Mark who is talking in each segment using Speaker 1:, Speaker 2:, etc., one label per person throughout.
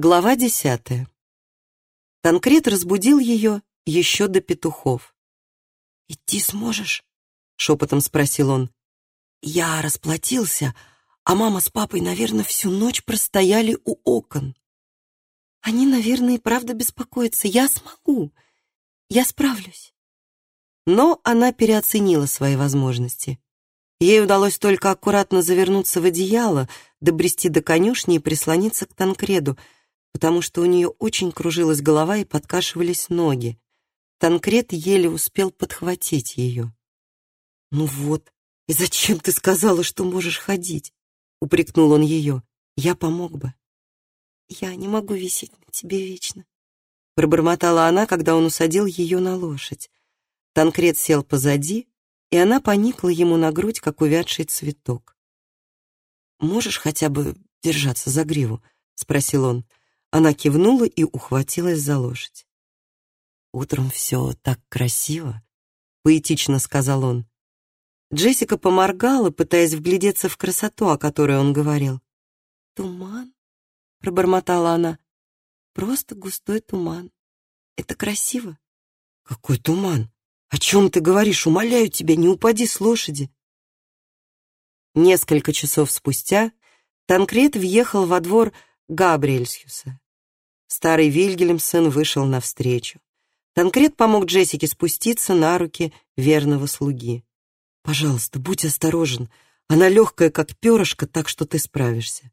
Speaker 1: Глава десятая. Танкрет разбудил ее еще до петухов.
Speaker 2: «Идти сможешь?»
Speaker 1: — шепотом спросил он.
Speaker 2: «Я расплатился, а мама с папой, наверное, всю ночь простояли у окон».
Speaker 1: «Они, наверное, и правда беспокоятся. Я смогу. Я справлюсь». Но она переоценила свои возможности. Ей удалось только аккуратно завернуться в одеяло, добрести до конюшни и прислониться к Танкреду, потому что у нее очень кружилась голова и подкашивались ноги. Танкред еле успел подхватить ее. «Ну вот, и зачем ты сказала, что можешь ходить?» — упрекнул он ее. «Я помог бы».
Speaker 2: «Я не могу висеть на тебе вечно», —
Speaker 1: пробормотала она, когда он усадил ее на лошадь. Танкред сел позади, и она поникла ему на грудь, как увядший цветок. «Можешь хотя бы держаться за гриву?» — спросил он. Она кивнула и ухватилась за лошадь. «Утром все так красиво», — поэтично сказал он. Джессика поморгала, пытаясь вглядеться в красоту, о которой он говорил.
Speaker 2: «Туман?»
Speaker 1: — пробормотала она.
Speaker 2: «Просто густой туман. Это красиво?»
Speaker 1: «Какой туман? О чем ты говоришь? Умоляю тебя, не упади с лошади!» Несколько часов спустя Танкрет въехал во двор Габриэльсхюса. Старый Вильгельмсен вышел навстречу. Танкрет помог Джессике спуститься на руки верного слуги. «Пожалуйста, будь осторожен. Она легкая, как перышко, так что ты справишься».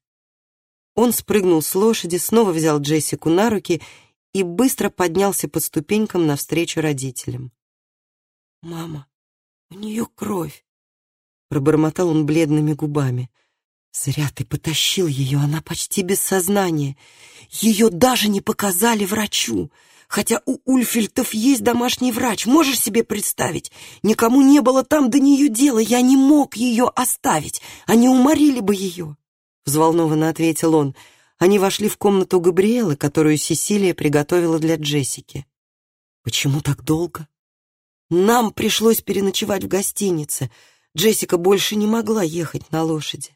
Speaker 1: Он спрыгнул с лошади, снова взял Джессику на руки и быстро поднялся по ступенькам навстречу родителям.
Speaker 2: «Мама, у нее кровь», —
Speaker 1: пробормотал он бледными губами. «Зря ты потащил ее, она почти без сознания. Ее даже не показали врачу. Хотя у Ульфельтов есть домашний врач, можешь себе представить? Никому не было там до нее дела, я не мог ее оставить, они уморили бы ее», — взволнованно ответил он. Они вошли в комнату Габриэлы, которую Сесилия приготовила для Джессики. «Почему так долго?» Нам пришлось переночевать в гостинице. Джессика больше не могла ехать на лошади.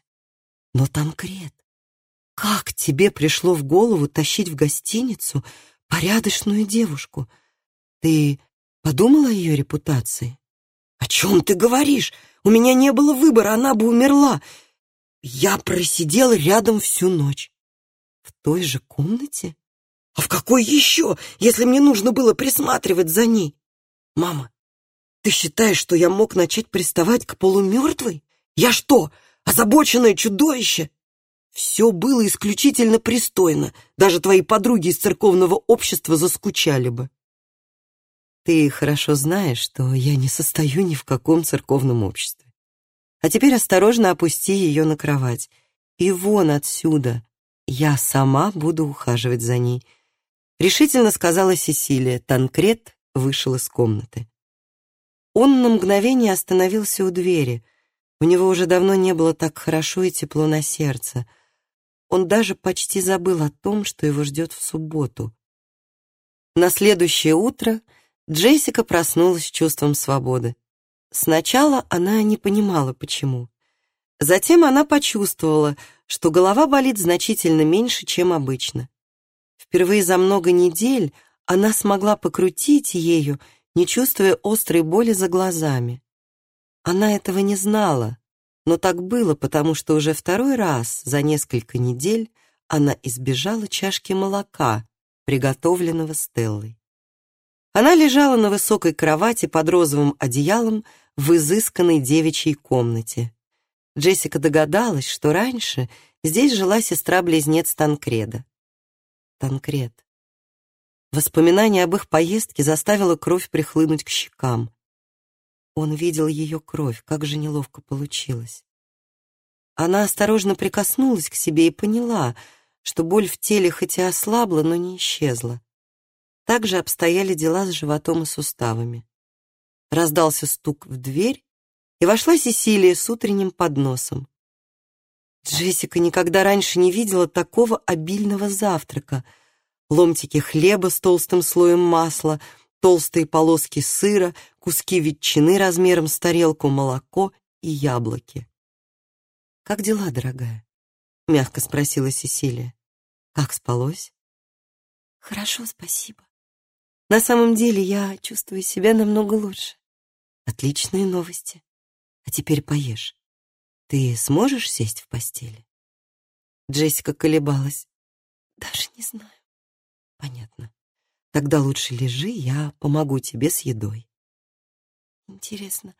Speaker 1: Но Танкрет, как тебе пришло в голову тащить в гостиницу порядочную девушку? Ты подумала о ее репутации? О чем ты говоришь? У меня не было выбора, она бы умерла. Я просидела рядом всю ночь. В той же комнате? А в какой еще, если мне нужно было присматривать за ней? Мама, ты считаешь, что я мог начать приставать к полумертвой? Я что, озабоченное чудовище? Все было исключительно пристойно. Даже твои подруги из церковного общества заскучали бы. Ты хорошо знаешь, что я не состою ни в каком церковном обществе. А теперь осторожно опусти ее на кровать. И вон отсюда. Я сама буду ухаживать за ней. Решительно сказала Сесилия. Танкрет вышел из комнаты. Он на мгновение остановился у двери. У него уже давно не было так хорошо и тепло на сердце. Он даже почти забыл о том, что его ждет в субботу. На следующее утро Джессика проснулась с чувством свободы. Сначала она не понимала, почему. Затем она почувствовала, что голова болит значительно меньше, чем обычно. Впервые за много недель она смогла покрутить ею не чувствуя острой боли за глазами. Она этого не знала, но так было, потому что уже второй раз за несколько недель она избежала чашки молока, приготовленного Стеллой. Она лежала на высокой кровати под розовым одеялом в изысканной девичьей комнате. Джессика догадалась, что раньше здесь жила сестра-близнец Танкреда. Танкред. Воспоминание об их поездке заставило кровь прихлынуть к щекам. Он видел ее кровь, как же неловко получилось. Она осторожно прикоснулась к себе и поняла, что боль в теле хоть и ослабла, но не исчезла. Так же обстояли дела с животом и суставами. Раздался стук в дверь, и вошла Сесилия с утренним подносом. Джессика никогда раньше не видела такого обильного завтрака — ломтики хлеба с толстым слоем масла, толстые полоски сыра, куски ветчины размером с тарелку, молоко и яблоки. «Как дела, дорогая?» — мягко спросила Сесилия. «Как спалось?»
Speaker 2: Хорошо, спасибо. На самом деле я чувствую себя намного лучше.
Speaker 1: Отличные новости. А теперь поешь. Ты сможешь сесть в постели? Джессика колебалась.
Speaker 2: Даже не знаю.
Speaker 1: Понятно. Тогда лучше лежи, я помогу тебе с едой.
Speaker 2: Интересно,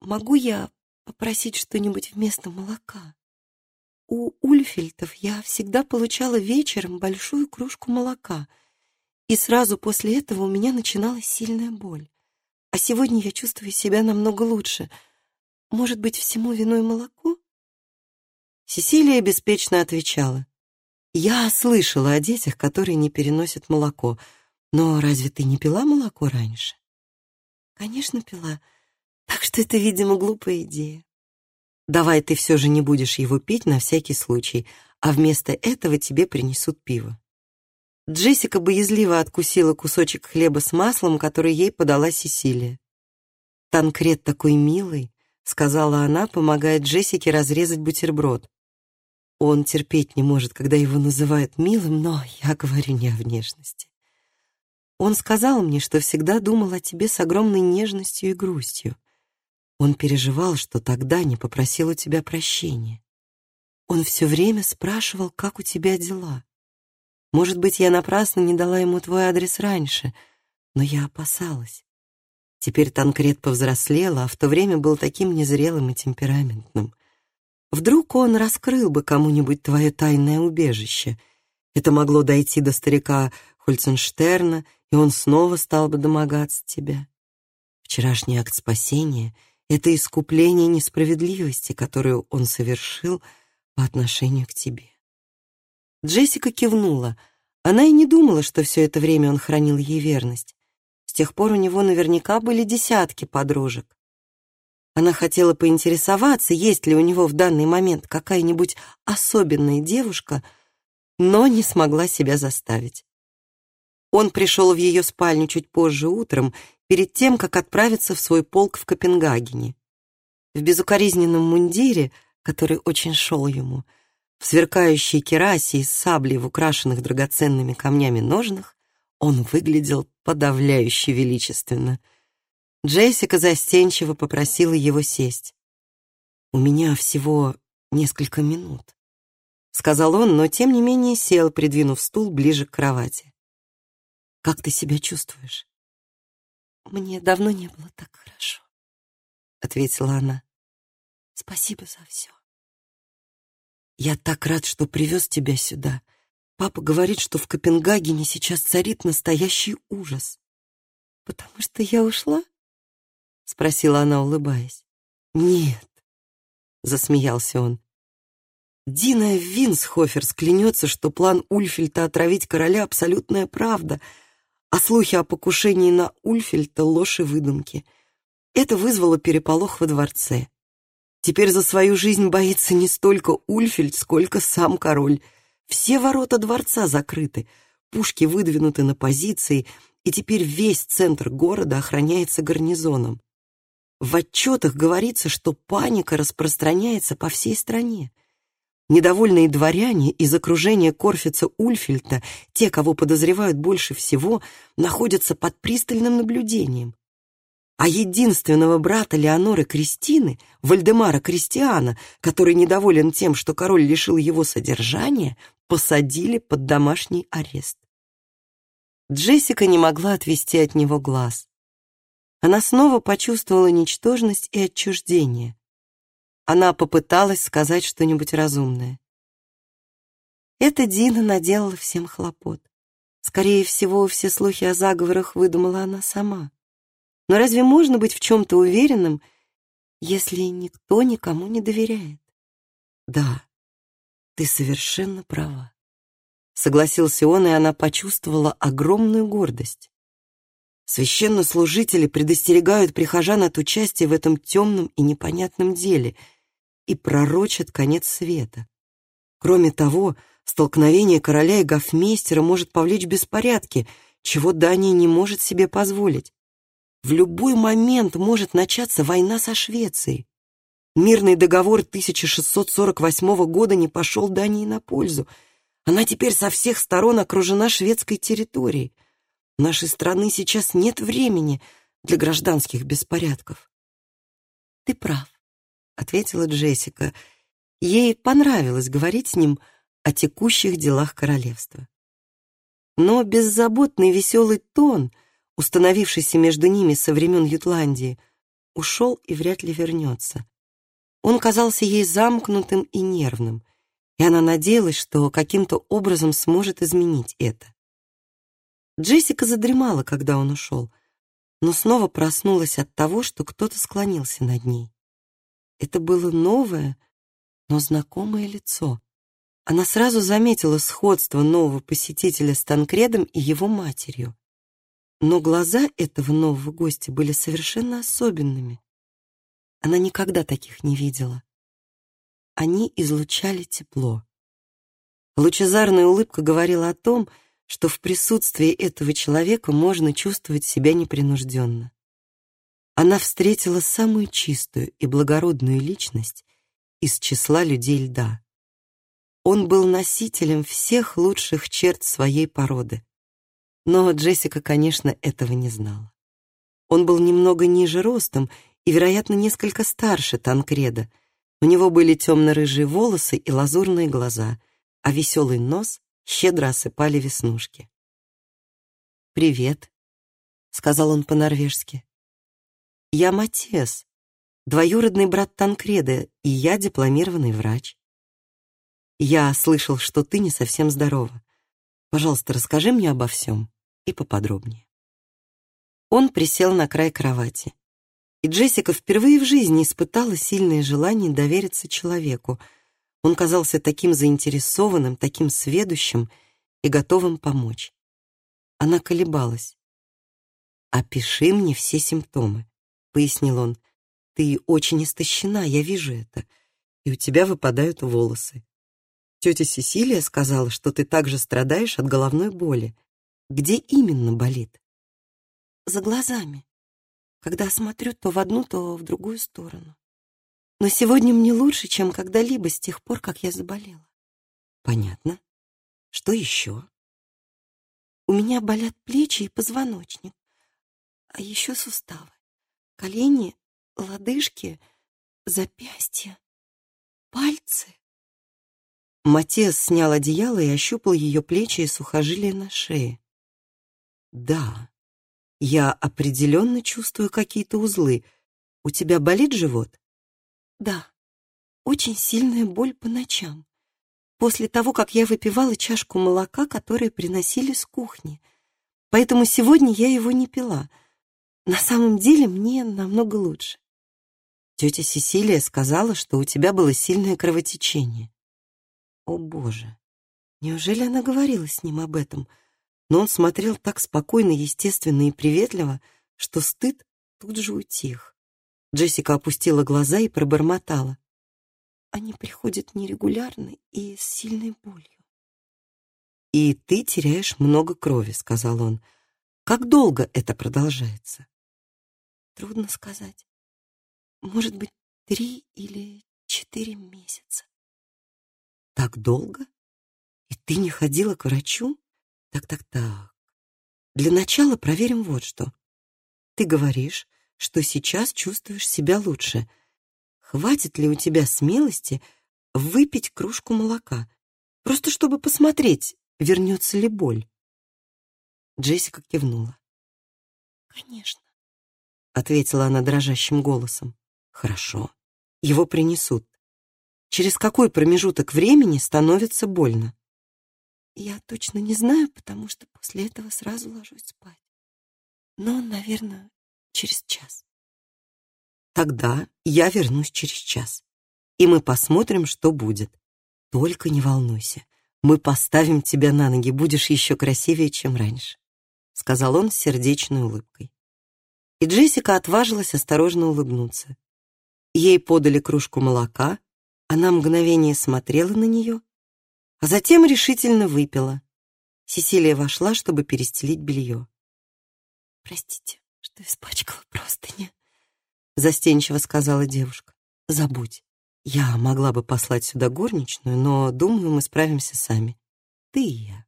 Speaker 2: могу я попросить что-нибудь вместо молока? У Ульфельтов я всегда получала вечером большую кружку молока, и сразу после этого у меня начиналась сильная боль. А сегодня я чувствую себя намного лучше. Может быть, всему виной молоко?
Speaker 1: Сесилия беспечно отвечала. «Я слышала о детях, которые не переносят молоко, но разве ты не пила молоко раньше?»
Speaker 2: «Конечно, пила, так что это, видимо, глупая идея».
Speaker 1: Давай ты все же не будешь его пить на всякий случай, а вместо этого тебе принесут пиво. Джессика боязливо откусила кусочек хлеба с маслом, который ей подала Сесилия. «Танкрет такой милый», — сказала она, помогая Джессике разрезать бутерброд. Он терпеть не может, когда его называют милым, но я говорю не о внешности. Он сказал мне, что всегда думал о тебе с огромной нежностью и грустью. Он переживал, что тогда не попросил у тебя прощения. Он все время спрашивал, как у тебя дела. Может быть, я напрасно не дала ему твой адрес раньше, но я опасалась. Теперь Танкрет повзрослел, а в то время был таким незрелым и темпераментным. Вдруг он раскрыл бы кому-нибудь твое тайное убежище. Это могло дойти до старика Хольценштерна, и он снова стал бы домогаться тебя. Вчерашний акт спасения — это искупление несправедливости, которую он совершил по отношению к тебе. Джессика кивнула. Она и не думала, что все это время он хранил ей верность. С тех пор у него наверняка были десятки подружек. Она хотела поинтересоваться, есть ли у него в данный момент какая-нибудь особенная девушка, но не смогла себя заставить. Он пришел в ее спальню чуть позже утром перед тем, как отправиться в свой полк в Копенгагене. В безукоризненном мундире, который очень шел ему, в сверкающей керасе и саблей в украшенных драгоценными камнями ножнах, он выглядел подавляюще величественно. Джессика застенчиво попросила его сесть. «У меня всего несколько минут», — сказал он, но тем не менее сел, придвинув стул ближе к кровати. «Как ты себя чувствуешь?»
Speaker 2: «Мне давно не было так хорошо», — ответила она. «Спасибо за все».
Speaker 1: «Я так рад, что привез тебя сюда. Папа говорит, что в Копенгагене сейчас царит настоящий ужас».
Speaker 2: «Потому что я ушла?» — спросила она, улыбаясь.
Speaker 1: «Нет», — засмеялся он. Дина Винсхофер склянется, что план Ульфельта отравить короля — абсолютная правда — а слухи о покушении на Ульфельта — ложь и выдумки. Это вызвало переполох во дворце. Теперь за свою жизнь боится не столько Ульфельд, сколько сам король. Все ворота дворца закрыты, пушки выдвинуты на позиции, и теперь весь центр города охраняется гарнизоном. В отчетах говорится, что паника распространяется по всей стране. Недовольные дворяне из окружения Корфица Ульфельта, те, кого подозревают больше всего, находятся под пристальным наблюдением. А единственного брата Леоноры Кристины, Вальдемара Кристиана, который недоволен тем, что король лишил его содержания, посадили под домашний арест. Джессика не могла отвести от него глаз. Она снова почувствовала ничтожность и отчуждение. Она попыталась сказать что-нибудь разумное. Это Дина наделала всем хлопот. Скорее всего, все слухи о заговорах выдумала она сама. Но разве можно быть в чем-то уверенным, если никто никому не доверяет? Да, ты совершенно права. Согласился он, и она почувствовала огромную гордость. Священнослужители предостерегают прихожан от участия в этом темном и непонятном деле — и пророчат конец света. Кроме того, столкновение короля и гофмейстера может повлечь беспорядки, чего Дания не может себе позволить. В любой момент может начаться война со Швецией. Мирный договор 1648 года не пошел Дании на пользу. Она теперь со всех сторон окружена шведской территорией. Нашей страны сейчас нет времени для гражданских беспорядков.
Speaker 2: «Ты прав», — ответила Джессика. Ей понравилось говорить с ним о текущих делах королевства. Но беззаботный веселый тон, установившийся между ними со времен Ютландии, ушел и вряд ли вернется. Он казался ей замкнутым и нервным, и она надеялась, что каким-то образом сможет изменить это. Джессика задремала, когда он ушел, но снова проснулась от того, что кто-то склонился над ней. Это было новое, но знакомое лицо. Она сразу заметила сходство нового посетителя с Танкредом и его матерью. Но глаза этого нового гостя были совершенно особенными. Она никогда таких не видела. Они излучали тепло. Лучезарная улыбка говорила о том, что в присутствии этого человека можно чувствовать себя непринужденно. Она встретила самую чистую и благородную личность из числа людей льда. Он был носителем всех лучших черт своей породы. Но Джессика, конечно, этого не знала. Он был немного ниже ростом и, вероятно, несколько старше Танкреда. У него были темно-рыжие волосы и лазурные глаза, а веселый нос щедро осыпали веснушки. «Привет», — сказал он по-норвежски. «Я Матес, двоюродный брат Танкреда, и я дипломированный врач. Я слышал, что ты не совсем здорова. Пожалуйста, расскажи мне обо всем и поподробнее». Он присел на край кровати, и Джессика впервые в жизни испытала сильное желание довериться человеку — он казался таким заинтересованным, таким сведущим и готовым помочь. Она колебалась. «Опиши мне все симптомы», — пояснил он. «Ты очень истощена, я вижу это, и у тебя выпадают волосы. Тетя Сесилия сказала, что ты также страдаешь от головной боли. Где именно болит?» «За глазами. Когда смотрю то в одну, то в другую сторону. Но сегодня мне лучше, чем когда-либо с тех пор, как я заболела.
Speaker 1: Понятно. Что еще?
Speaker 2: У меня болят плечи и позвоночник, а еще суставы, колени, лодыжки, запястья, пальцы.
Speaker 1: Матиас снял одеяло и ощупал ее плечи и сухожилия на шее. Да, я определенно чувствую какие-то узлы. У тебя болит живот?
Speaker 2: Да, очень сильная боль по ночам. После того, как я выпивала чашку молока, которое приносили с кухни. Поэтому сегодня я его не пила. На самом деле мне намного лучше.
Speaker 1: Тетя Сесилия сказала, что у тебя было сильное кровотечение. О, Боже! Неужели она говорила с ним об этом? Но он смотрел так спокойно, естественно и приветливо, что стыд тут же утих. Джессика опустила глаза и пробормотала.
Speaker 2: Они приходят нерегулярно и с сильной болью.
Speaker 1: «И ты теряешь много крови», — сказал он. «Как долго это продолжается?»
Speaker 2: «Трудно сказать. Может быть, три или четыре месяца».
Speaker 1: «Так долго? И ты не ходила к врачу? Так-так-так. Для начала проверим вот что. Ты говоришь, что сейчас чувствуешь себя лучше. Хватит ли у тебя смелости выпить кружку молока, просто чтобы посмотреть, вернется ли боль? Джессика кивнула.
Speaker 2: «Конечно», —
Speaker 1: ответила она дрожащим голосом. «Хорошо, его принесут. Через какой промежуток времени становится больно?»
Speaker 2: «Я точно не знаю, потому что после этого сразу ложусь спать. Но, наверное, через час.
Speaker 1: Тогда я вернусь через час, и мы посмотрим, что будет. Только не волнуйся, мы поставим тебя на ноги, будешь еще красивее, чем раньше», — сказал он с сердечной улыбкой. И Джессика отважилась осторожно улыбнуться. Ей подали кружку молока, она мгновение смотрела на нее, а затем решительно выпила. Сесилия вошла, чтобы перестелить белье.
Speaker 2: «Простите», что испачкала простыни», —
Speaker 1: застенчиво сказала девушка. «Забудь. Я могла бы послать сюда горничную, но, думаю, мы справимся сами. ты и я.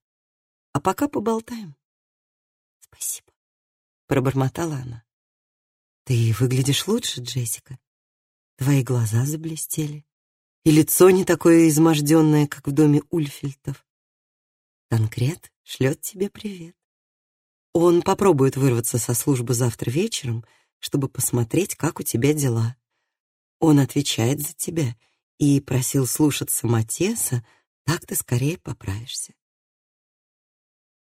Speaker 1: А пока поболтаем.
Speaker 2: Спасибо,
Speaker 1: пробормотала она. Ты выглядишь лучше, Джессика. Твои глаза заблестели, и лицо не такое изможденное, как в доме Ульфильтов. Конкрет шлет тебе привет. Он попробует вырваться со службы завтра вечером, чтобы посмотреть, как у тебя дела. Он отвечает за тебя и просил слушаться Матеса, так ты скорее поправишься.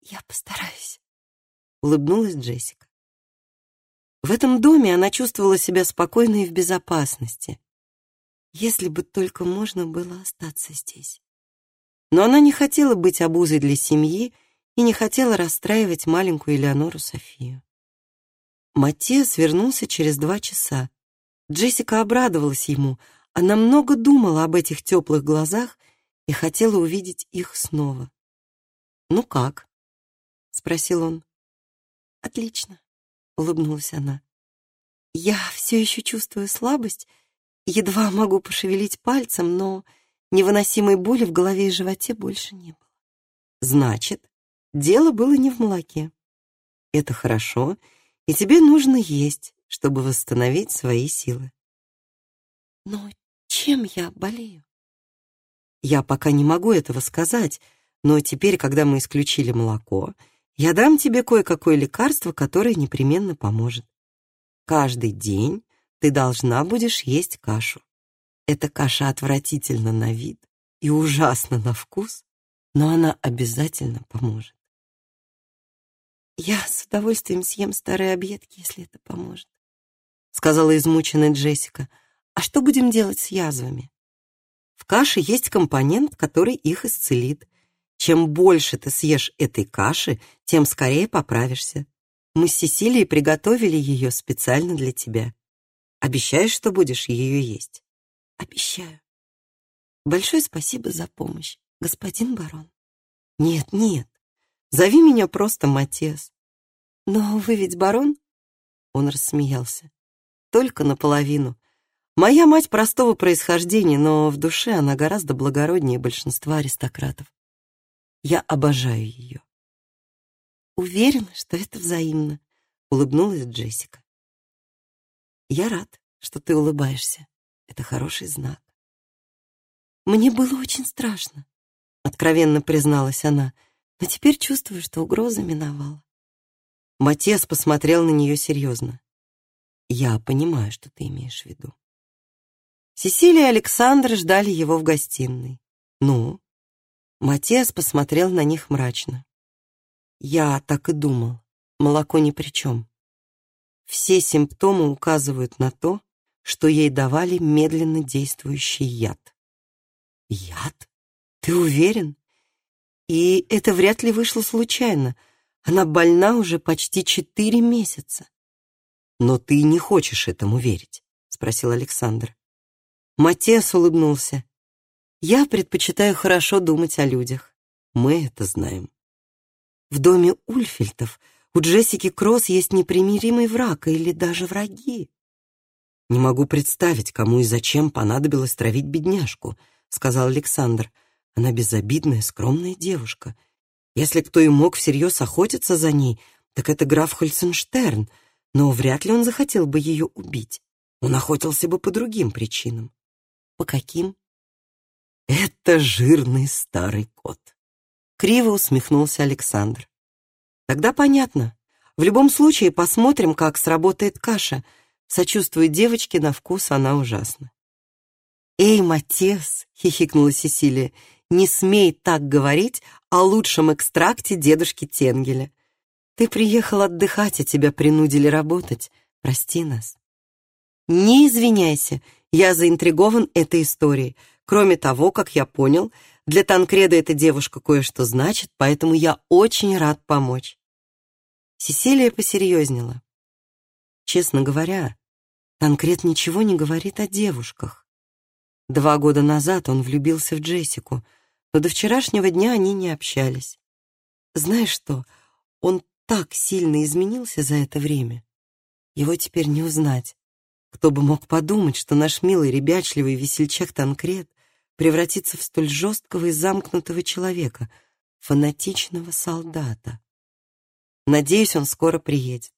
Speaker 2: Я постараюсь,
Speaker 1: улыбнулась Джессика. В этом доме она чувствовала себя спокойной и в безопасности. Если бы только можно было остаться здесь. Но она не хотела быть обузой для семьи и не хотела расстраивать маленькую Элеонору Софию. Матиас вернулся через два часа. Джессика обрадовалась ему. Она много думала об этих теплых глазах и хотела увидеть их снова. «Ну как?» — спросил он.
Speaker 2: «Отлично», — улыбнулась она. «Я все еще чувствую слабость, едва могу пошевелить пальцем, но невыносимой боли в голове и животе больше не было».
Speaker 1: «Значит, дело было не в молоке. Это хорошо, и тебе нужно есть, чтобы восстановить свои силы».
Speaker 2: «Но чем я болею?»
Speaker 1: «Я пока не могу этого сказать, но теперь, когда мы исключили молоко, я дам тебе кое-какое лекарство, которое непременно поможет. Каждый день ты должна будешь есть кашу. Эта каша отвратительна на вид и ужасна на вкус, но она обязательно поможет.
Speaker 2: Я с удовольствием съем старые объедки, если это поможет,
Speaker 1: сказала измученная Джессика. А что будем делать с язвами? В каше есть компонент, который их исцелит. Чем больше ты съешь этой каши, тем скорее поправишься. Мы с Сесилией приготовили ее специально для тебя. Обещаешь, что будешь ее есть?
Speaker 2: Обещаю. Большое спасибо за помощь, господин барон.
Speaker 1: Нет, нет. Зови меня просто Матиас.
Speaker 2: Но вы ведь барон?
Speaker 1: Он рассмеялся. Только наполовину. Моя мать простого происхождения, но в душе она гораздо благороднее большинства аристократов. Я обожаю ее.
Speaker 2: Уверена, что это взаимно, улыбнулась Джессика.
Speaker 1: Я рад, что ты улыбаешься. Это хороший знак.
Speaker 2: Мне было очень страшно, откровенно призналась она, но теперь чувствую, что угроза миновала.
Speaker 1: Матес посмотрел на нее серьезно. Я понимаю, что ты имеешь в виду. Сесилия и Александр ждали его в гостиной. Ну, Матиас посмотрел на них мрачно. Я так и думал. Молоко ни при чем. Все симптомы указывают на то, что ей давали медленно действующий яд. Яд? Ты уверен? И это вряд ли вышло случайно. Она больна уже почти четыре месяца. Но ты не хочешь этому верить, спросил Александр. Матиас улыбнулся. Я предпочитаю хорошо думать о людях. Мы это знаем. В доме Ульфельтов у Джессики Кросс есть непримиримый враг или даже враги. Не могу представить, кому и зачем понадобилось травить бедняжку, сказал Александр. Она безобидная, скромная девушка. Если кто и мог всерьез охотиться за ней, так это граф Хольценштерн, но вряд ли он захотел бы ее убить. Он охотился бы по другим причинам. По каким? Это жирный старый кот. Криво усмехнулся Александр. Тогда понятно. В любом случае посмотрим, как сработает каша. Сочувствует девочке, на вкус она ужасна. «Эй, Матес!» — хихикнула Сесилия. «Не смей так говорить о лучшем экстракте дедушки Тенгеля. Ты приехал отдыхать, а тебя принудили работать. Прости нас». «Не извиняйся, я заинтригован этой историей. Кроме того, как я понял, для Танкреда эта девушка кое-что значит, поэтому я очень рад помочь. Сесилия посерьезнела. Честно говоря, Танкред ничего не говорит о девушках. Два года назад он влюбился в Джессику, но до вчерашнего дня они не общались. Знаешь что, он так сильно изменился за это время. Его теперь не узнать. Кто бы мог подумать, что наш милый ребячливый весельчак Танкред превратиться в столь жесткого и замкнутого человека. фанатичного солдата. Надеюсь, он скоро приедет.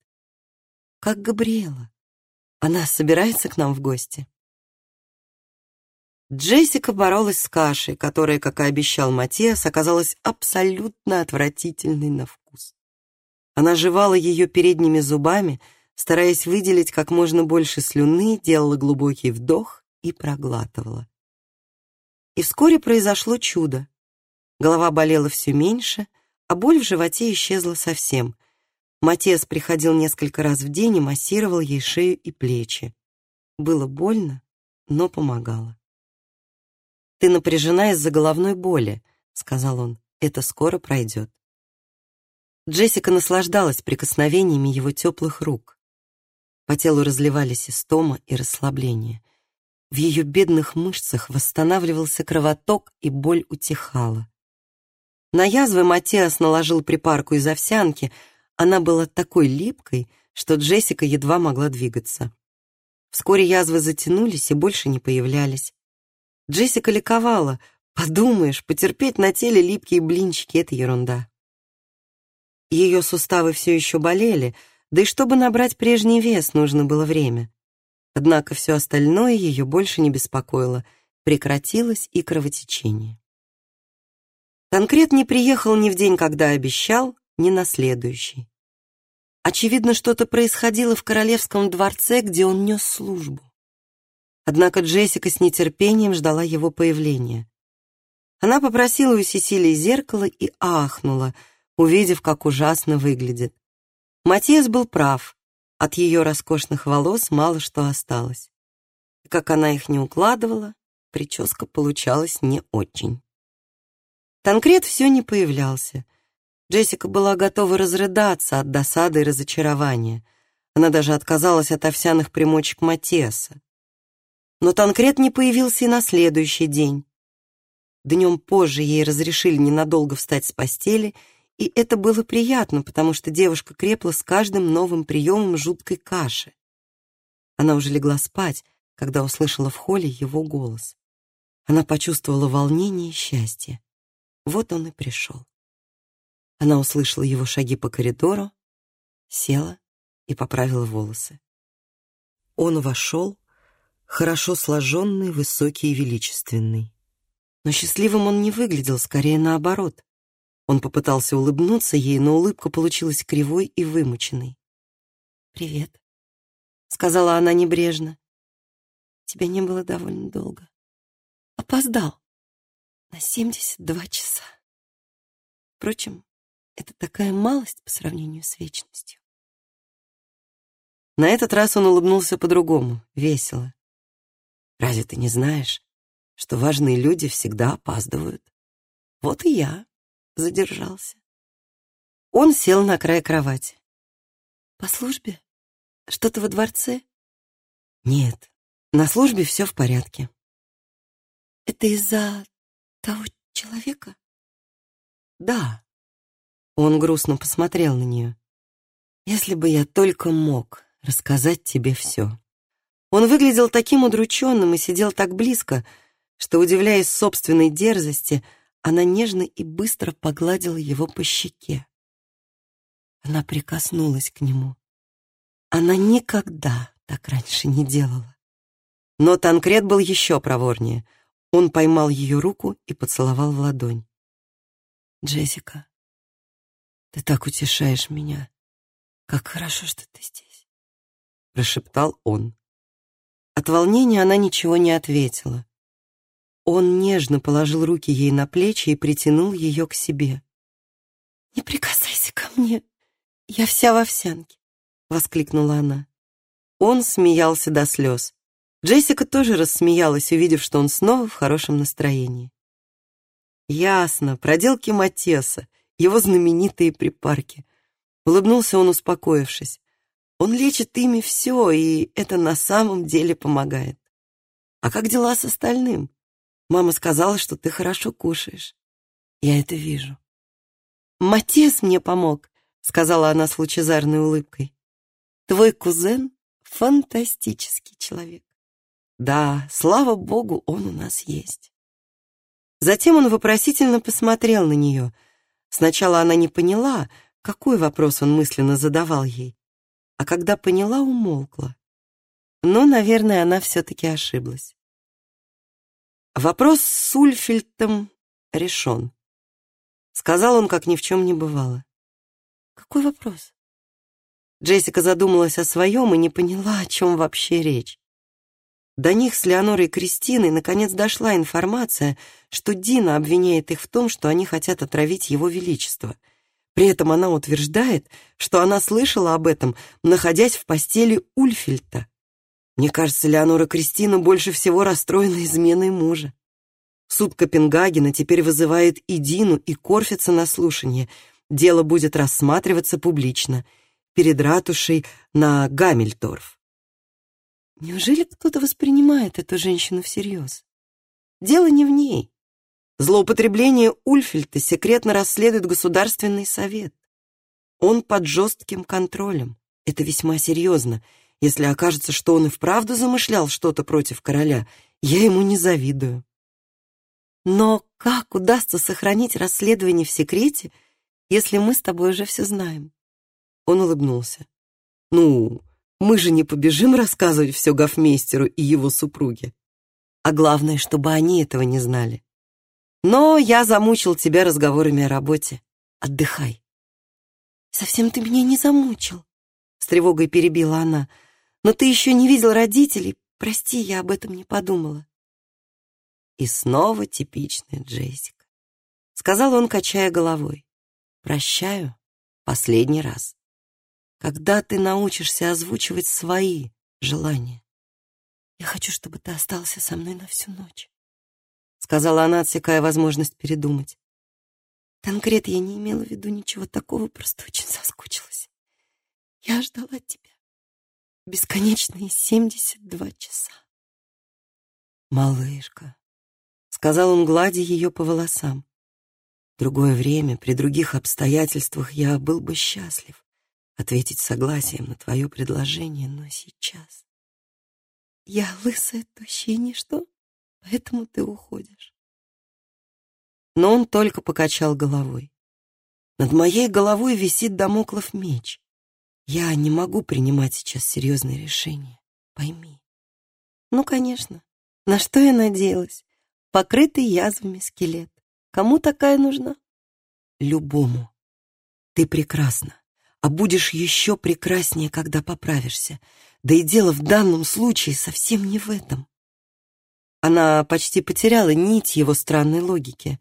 Speaker 1: Как Габриэла. Она собирается к нам в гости. Джессика боролась с кашей, которая, как и обещал Матиас, оказалась абсолютно отвратительной на вкус. Она жевала ее передними зубами, стараясь выделить как можно больше слюны, делала глубокий вдох и проглатывала. И вскоре произошло чудо. Голова болела все меньше, а боль в животе исчезла совсем. Матиас приходил несколько раз в день и массировал ей шею и плечи. Было больно, но помогало. «Ты напряжена из-за головной боли», — сказал он. «Это скоро пройдет». Джессика наслаждалась прикосновениями его теплых рук. По телу разливались истома и расслабление. В ее бедных мышцах восстанавливался кровоток, и боль утихала. На язвы Матиас наложил припарку из овсянки. Она была такой липкой, что Джессика едва могла двигаться. Вскоре язвы затянулись и больше не появлялись. Джессика ликовала. Подумаешь, потерпеть на теле липкие блинчики — это ерунда. Ее суставы все еще болели, да и чтобы набрать прежний вес, нужно было время. Однако все остальное ее больше не беспокоило, прекратилось и кровотечение. Танкрет не приехал ни в день, когда обещал, ни на следующий. Очевидно, что-то происходило в королевском дворце, где он нес службу. Однако Джессика с нетерпением ждала его появления. Она попросила у Сесилии зеркало и ахнула, увидев, как ужасно выглядит. Матиас был прав, от ее роскошных волос мало что осталось. И как она их не укладывала, прическа получалась не очень. Танкрет все не появлялся. Джессика была готова разрыдаться от досады и разочарования. Она даже отказалась от овсяных примочек Матиаса. Но Танкрет не появился и на следующий день. Днем позже ей разрешили ненадолго встать с постели, и это было приятно, потому что девушка крепла с каждым новым приемом жуткой каши. Она уже легла спать, когда услышала в холле его голос. Она почувствовала волнение и счастье. Вот он и пришел. Она услышала его шаги по коридору, села и поправила волосы. Он вошел, хорошо сложенный, высокий и величественный. Но счастливым он не выглядел, скорее наоборот. Он попытался улыбнуться ей, но улыбка получилась кривой и вымученной. «Привет», — сказала она небрежно. «Тебя не было довольно долго. Опоздал на 72 часа. Впрочем, это такая малость по сравнению с вечностью». На этот раз он улыбнулся по-другому, весело. Разве ты не знаешь, что важные люди всегда опаздывают? Вот и я задержался. Он сел на край кровати. По службе? Что-то во дворце? Нет, на службе все в порядке. Это из-за того человека? Да. Он грустно посмотрел на нее. Если бы я только мог рассказать тебе все. Он выглядел таким удрученным и сидел так близко, что, удивляясь собственной дерзости, она нежно и быстро погладила его по щеке. Она прикоснулась к нему. Она никогда так раньше не делала. Но Танкрет был еще проворнее. Он поймал ее руку и поцеловал в ладонь. «Джессика, ты так утешаешь меня. Как хорошо, что ты здесь», — прошептал он. От волнения она ничего не ответила. Он нежно положил руки ей на плечи и притянул ее к себе. «Не прикасайся ко мне, я вся в овсянке», — воскликнула она. Он смеялся до слез. Джессика тоже рассмеялась, увидев, что он снова в хорошем настроении. Ясно, проделки Матеса, его знаменитые припарки. Улыбнулся он, успокоившись. Он лечит ими все, и это на самом деле помогает. А как дела с остальным? Мама сказала, что ты хорошо кушаешь. Я это вижу. Матес мне помог, сказала она с лучезарной улыбкой. Твой кузен — фантастический человек. Да, слава богу, он у нас есть. Затем он вопросительно посмотрел на нее. Сначала она не поняла, какой вопрос он мысленно задавал ей, а когда поняла, умолкла. Но, наверное, она все-таки ошиблась. Вопрос с Ульфельтом решен. Сказал он, как ни в чем не бывало.
Speaker 2: Какой вопрос?
Speaker 1: Джессика задумалась о своем и не поняла, о чем вообще речь. До них с Леонорой и Кристиной наконец дошла информация, что Дина обвиняет их в том, что они хотят отравить его величество. При этом она утверждает, что она слышала об этом, находясь в постели Ульфельта. Мне кажется, Леонора Кристина больше всего расстроена изменой мужа. Суд Копенгагена теперь вызывает и Дину, и Корфица на слушание. Дело будет рассматриваться публично, перед ратушей на Гамильторф.
Speaker 2: Неужели кто-то воспринимает эту женщину всерьез?
Speaker 1: Дело не в ней. Злоупотребление Ульфельта секретно расследует Государственный совет. Он под жестким контролем. Это весьма серьезно. Если окажется, что он и вправду замышлял что-то против короля, я ему не завидую.
Speaker 2: Но как удастся сохранить расследование в секрете, если мы с тобой уже все знаем?
Speaker 1: Он улыбнулся. Ну, мы же не побежим рассказывать все гофмейстеру и его супруге. А главное, чтобы они этого не знали. Но я замучил тебя разговорами о работе. Отдыхай.
Speaker 2: Совсем ты меня не замучил,
Speaker 1: с тревогой перебила она. Но ты еще не видел родителей. Прости, я об этом не подумала. И снова типичная Джессика. Сказал он, качая головой. Прощаю. Последний раз. Когда ты научишься озвучивать свои желания?
Speaker 2: Я хочу, чтобы ты остался со мной на всю ночь.
Speaker 1: Сказала она, отсекая возможность передумать.
Speaker 2: Конкрет я не имела в виду ничего такого, просто очень соскучилась. Я ждала тебя бесконечные семьдесят два часа.
Speaker 1: Малышка, сказал он, гладя ее по волосам. В другое время, при других обстоятельствах я был бы счастлив ответить согласием на твое предложение, но сейчас...
Speaker 2: Я лысая, тощая ничто, поэтому ты уходишь.
Speaker 1: Но он только покачал головой. Над моей головой висит домоклов меч. Я не могу принимать сейчас серьезные решения. Пойми.
Speaker 2: Ну, конечно. На что я надеялась? Покрытый язвами скелет. Кому такая нужна?
Speaker 1: Любому. Ты прекрасна, а будешь еще прекраснее, когда поправишься. Да и дело в данном случае совсем не в этом. Она почти потеряла нить его странной логики.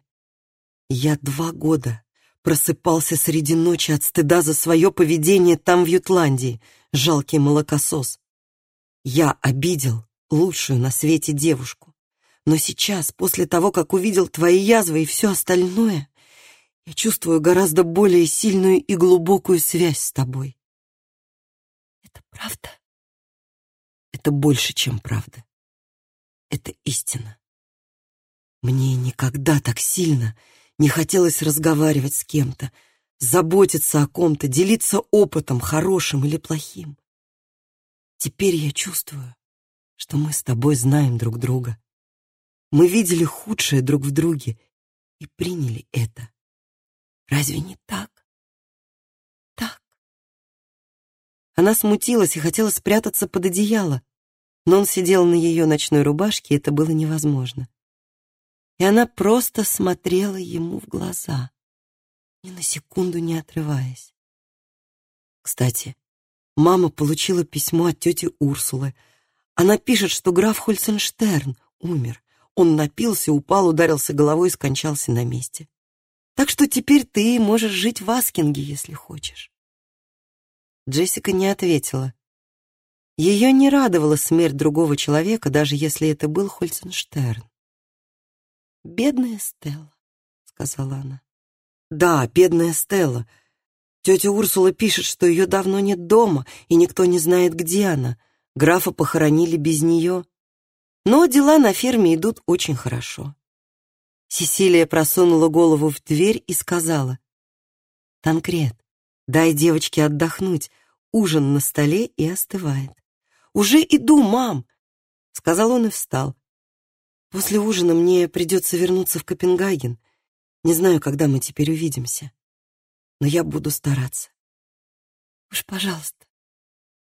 Speaker 1: Я два года просыпался среди ночи от стыда за свое поведение там, в Ютландии, жалкий молокосос. Я обидел лучшую на свете девушку. Но сейчас, после того, как увидел твои язвы и все остальное, я чувствую гораздо более сильную и глубокую связь с тобой.
Speaker 2: Это правда?
Speaker 1: Это больше, чем правда. Это истина. Мне никогда так сильно не хотелось разговаривать с кем-то, заботиться о ком-то, делиться опытом, хорошим или плохим. Теперь я чувствую, что мы с тобой знаем друг друга. Мы видели худшее друг в друге и приняли это. Разве не так?
Speaker 2: Так.
Speaker 1: Она смутилась и хотела спрятаться под одеяло, но он сидел на ее ночной рубашке, и это было невозможно. И она просто смотрела ему в глаза, ни на секунду не отрываясь. Кстати, мама получила письмо от тети Урсулы. Она пишет, что граф Хольценштерн умер. Он напился, упал, ударился головой и скончался на месте. Так что теперь ты можешь жить в Аскинге, если хочешь. Джессика не ответила. Ее не радовала смерть другого человека, даже если это был Хольценштерн.
Speaker 2: «Бедная Стелла», — сказала она.
Speaker 1: «Да, бедная Стелла. Тетя Урсула пишет, что ее давно нет дома, и никто не знает, где она. Графа похоронили без нее. Но дела на ферме идут очень хорошо. Сесилия просунула голову в дверь и сказала, «Танкрет, дай девочке отдохнуть, ужин на столе и остывает». «Уже иду, мам!» — сказал он и встал. «После ужина мне придется вернуться в Копенгаген. Не знаю, когда мы теперь увидимся». но я буду стараться.
Speaker 2: Уж, пожалуйста,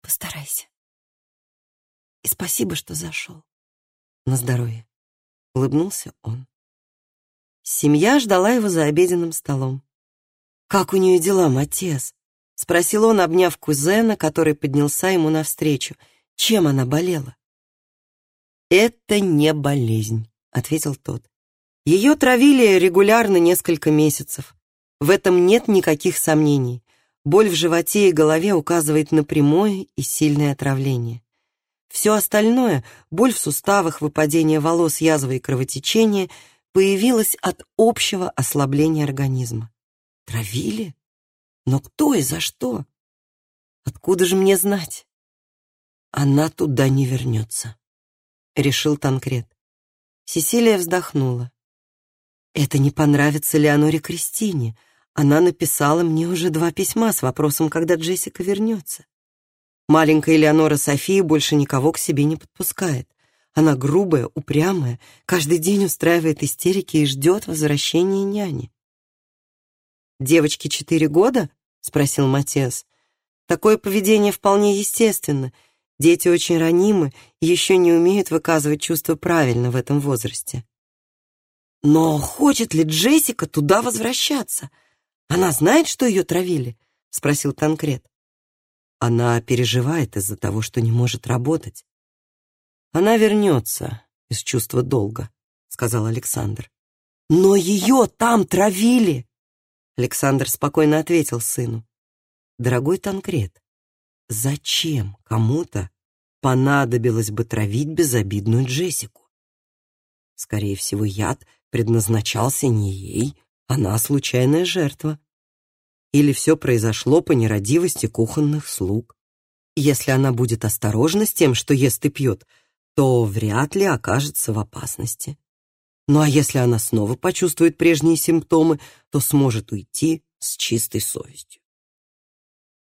Speaker 2: постарайся. И спасибо, что зашел.
Speaker 1: На здоровье. Улыбнулся он. Семья ждала его за обеденным столом. «Как у нее дела, Матес?» — спросил он, обняв кузена, который поднялся ему навстречу. «Чем она болела?» «Это не болезнь», — ответил тот. «Ее травили регулярно несколько месяцев. В этом нет никаких сомнений. Боль в животе и голове указывает на прямое и сильное отравление. Все остальное — боль в суставах, выпадение волос, язвы и кровотечение — появилось от общего ослабления организма. Травили? Но кто и за что? Откуда же мне знать? Она туда не вернется, — решил Танкрет. Сесилия вздохнула. Это не понравится Леоноре Кристине. Она написала мне уже два письма с вопросом, когда Джессика вернется. Маленькая Элеонора София больше никого к себе не подпускает. Она грубая, упрямая, каждый день устраивает истерики и ждет возвращения няни. «Девочке четыре года?» — спросил Матиас. «Такое поведение вполне естественно. Дети очень ранимы и еще не умеют выказывать чувства правильно в этом возрасте». «Но хочет ли Джессика туда возвращаться? Она знает, что ее травили?» — спросил Танкрет. Она переживает из-за того, что не может работать. Она вернется из чувства долга, сказал Александр. Но ее там травили! Александр спокойно ответил сыну. Дорогой Танкрет, зачем кому-то понадобилось бы травить безобидную Джессику? Скорее всего, яд предназначался не ей, она случайная жертва. Или все произошло по нерадивости кухонных слуг. Если она будет осторожна с тем, что ест и пьет, то вряд ли окажется в опасности. Ну а если она снова почувствует прежние симптомы, то сможет уйти с чистой совестью.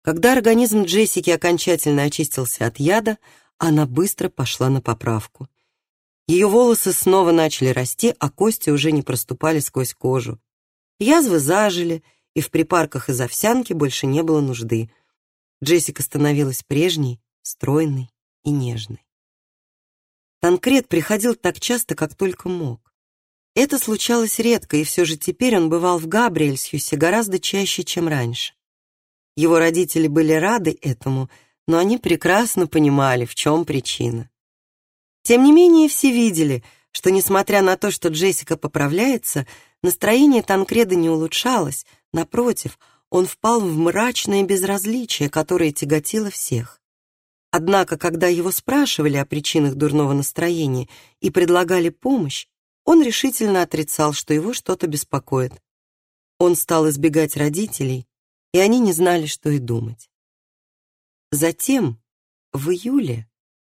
Speaker 1: Когда организм Джессики окончательно очистился от яда, она быстро пошла на поправку. Ее волосы снова начали расти, а кости уже не проступали сквозь кожу. Язвы зажили, и в припарках из овсянки больше не было нужды. Джессика становилась прежней, стройной и нежной. Танкрет приходил так часто, как только мог. Это случалось редко, и все же теперь он бывал в Габриэльсюсе гораздо чаще, чем раньше. Его родители были рады этому, но они прекрасно понимали, в чем причина. Тем не менее, все видели, что, несмотря на то, что Джессика поправляется, настроение Танкреда не улучшалось, Напротив, он впал в мрачное безразличие, которое тяготило всех. Однако, когда его спрашивали о причинах дурного настроения и предлагали помощь, он решительно отрицал, что его что-то беспокоит. Он стал избегать родителей, и они не знали, что и думать. Затем, в июле,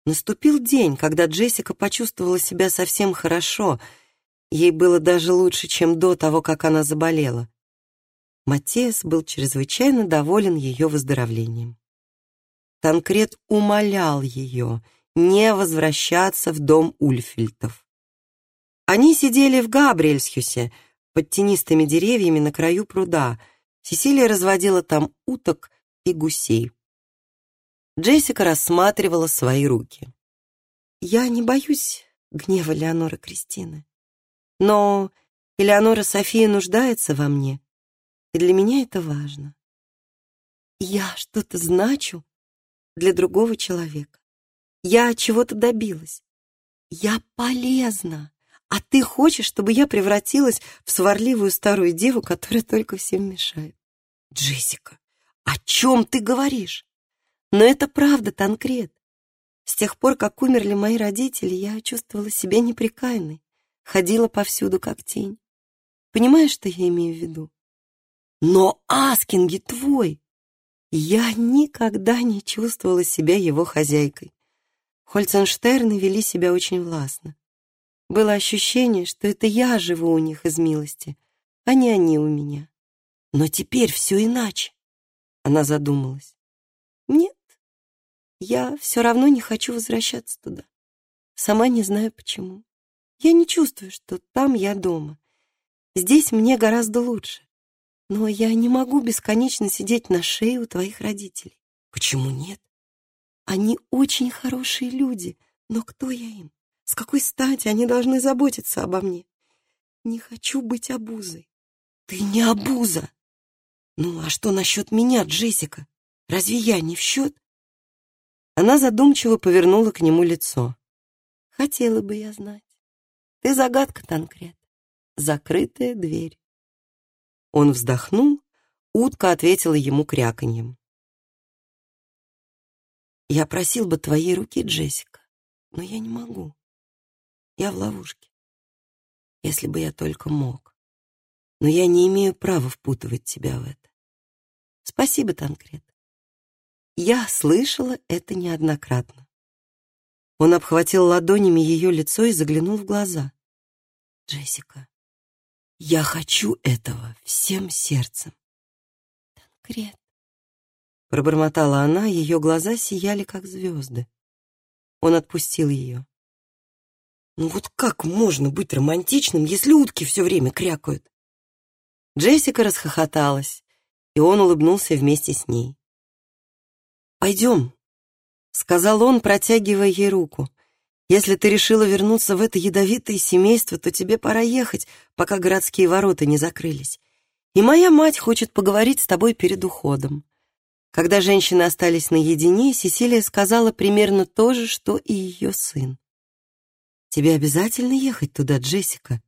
Speaker 1: наступил день, когда Джессика почувствовала себя совсем хорошо. Ей было даже лучше, чем до того, как она заболела. Матеас был чрезвычайно доволен ее выздоровлением. Танкрет умолял ее не возвращаться в дом Ульфильтов. Они сидели в Габриэльсхюсе под тенистыми деревьями на краю пруда. Сесилия разводила там уток и гусей. Джессика рассматривала свои руки. «Я не боюсь гнева Леоноры Кристины, но Элеонора София нуждается во мне, и для меня это важно. Я что-то значу для другого человека. Я чего-то добилась. Я полезна. А ты хочешь, чтобы я превратилась в сварливую старую деву, которая только всем мешает? Джессика, о чем ты говоришь? Но это правда, Танкрет. С тех пор, как умерли мои родители, я чувствовала себя неприкаянной, ходила повсюду как тень. Понимаешь, что я имею в виду? Но Аскинги твой! Я никогда не чувствовала себя его хозяйкой. Хольценштерны вели себя очень властно. Было ощущение, что это я живу у них из милости, а не они у меня. Но теперь все иначе. Она задумалась. Нет, я все равно не хочу возвращаться туда. Сама не знаю почему. Я не чувствую, что там я дома. Здесь мне гораздо лучше.
Speaker 2: Но я не могу бесконечно сидеть на шее у твоих родителей.
Speaker 1: Почему нет?
Speaker 2: Они очень хорошие люди, но кто я им? С какой стати они должны заботиться обо мне? Не хочу быть обузой.
Speaker 1: Ты не обуза. Ну, а что насчет меня, Джессика? Разве я не в счет?
Speaker 2: Она задумчиво повернула к нему лицо. Хотела бы я знать. Ты загадка, Танкрет. Закрытая дверь.
Speaker 1: Он вздохнул, утка ответила ему кряканьем. Я просил бы твоей руки, Джессика, но я не могу. Я в ловушке. Если бы я только мог. Но я не имею права впутывать тебя в это.
Speaker 2: Спасибо, Танкрет. Я слышала это неоднократно.
Speaker 1: Он обхватил ладонями ее лицо и заглянул в глаза. Джессика, я хочу этого всем сердцем.
Speaker 2: Танкрет.
Speaker 1: Пробормотала она, ее глаза сияли, как звезды. Он отпустил ее. Ну вот как можно быть романтичным, если утки все время крякают? Джессика расхохоталась, и он улыбнулся вместе с ней. «Пойдем», — сказал он, протягивая ей руку. «Если ты решила вернуться в это ядовитое семейство, то тебе пора ехать, пока городские ворота не закрылись. И моя мать хочет поговорить с тобой перед уходом». Когда женщины остались наедине, Сесилия сказала примерно то же, что и ее сын. Тебе обязательно ехать туда, Джессика.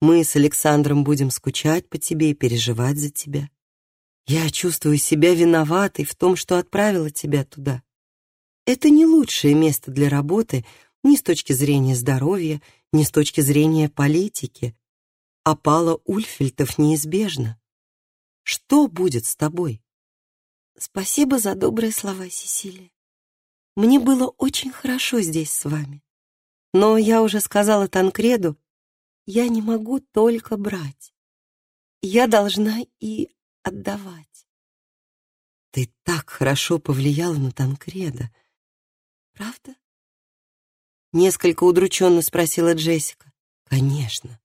Speaker 1: Мы с Александром будем скучать по тебе и переживать за тебя. Я чувствую себя виноватой в том, что отправила тебя туда. Это не лучшее место для работы ни с точки зрения здоровья, ни с точки зрения политики. Опала Ульфельтов неизбежна. Что будет с тобой?
Speaker 2: Спасибо за добрые слова, Сесилия. Мне было очень хорошо здесь с вами. Но я уже сказала Танкреду, я не могу только брать. Я должна и отдавать.
Speaker 1: Ты так хорошо повлияла на Танкреда.
Speaker 2: Правда?
Speaker 1: Несколько удрученно спросила Джессика. Конечно.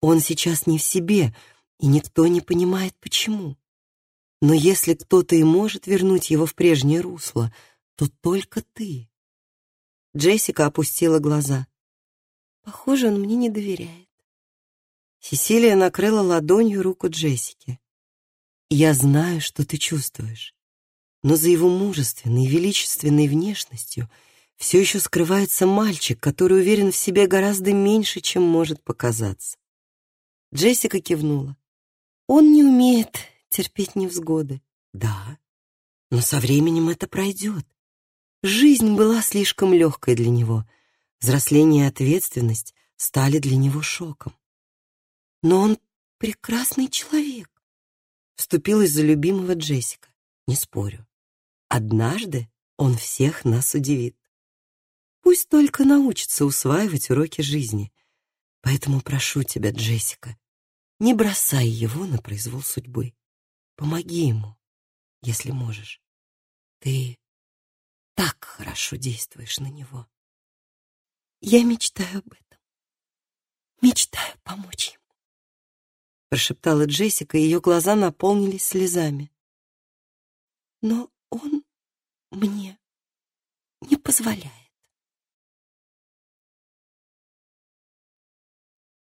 Speaker 1: Он сейчас не в себе, и никто не понимает, почему. Но если кто-то и может вернуть его в прежнее русло, то только ты. Джессика опустила глаза.
Speaker 2: Похоже, он мне не доверяет.
Speaker 1: Сесилия накрыла ладонью руку Джессики. Я знаю, что ты чувствуешь. Но за его мужественной и величественной внешностью все еще скрывается мальчик, который уверен в себе гораздо меньше, чем может показаться. Джессика кивнула.
Speaker 2: Он не умеет терпеть невзгоды.
Speaker 1: Да, но со временем это пройдет. Жизнь была слишком легкой для него. Взросление и ответственность стали для него шоком.
Speaker 2: Но он прекрасный человек.
Speaker 1: Вступилась за любимого Джессика. Не спорю. Однажды он всех нас удивит. Пусть только научится усваивать уроки жизни. Поэтому прошу тебя, Джессика, не бросай его на произвол судьбы. Помоги ему, если можешь. Ты так хорошо действуешь на него.
Speaker 2: Я мечтаю об этом. Мечтаю помочь ему.
Speaker 1: Прошептала Джессика, и ее глаза наполнились слезами.
Speaker 2: Но он мне не позволяет.